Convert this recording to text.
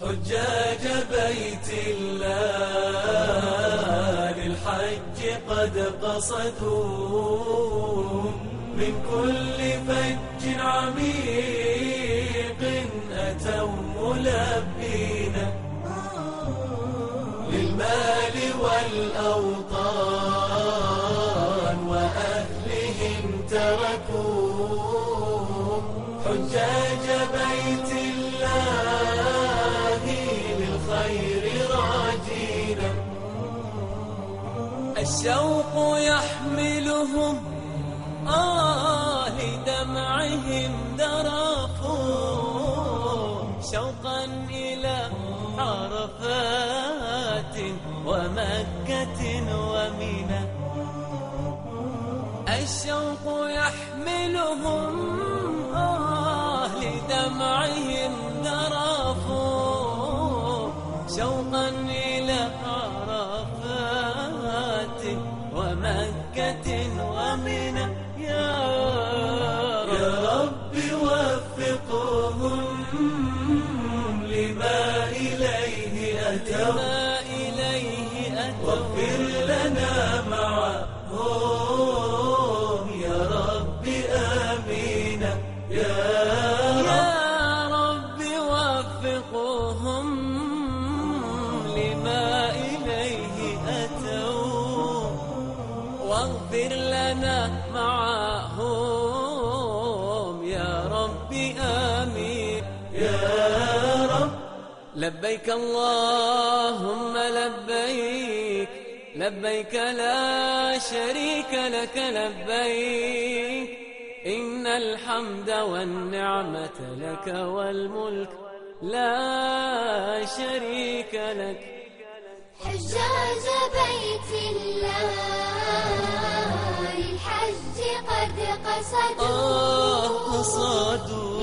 حجاج للحج قد قصدوا من كل فج عميق أتوا ملبين للمال والأوطان وأهلهم تركوا حجاج بيت الشوق يحملهم آه لدمعهم ذرفوا شوقا إلى عرفات ومكة ومنى الشوق يحملهم آه لدمعهم ذرفوا شوقا إلى عرفات ومكة ومنى. يا يا رب وفقهم لما إليه أتوا. إليه أتوا. واغفر لنا معهم. يا رب آمين. يا رب يا رب وفقهم لما واغفر لنا معهم. يا رب آمين. يا رب. لبيك اللهم لبيك. لبيك لا شريك لك لبيك. إن الحمد والنعمة لك والملك لا شريك لك. حجاج بيت الله للحج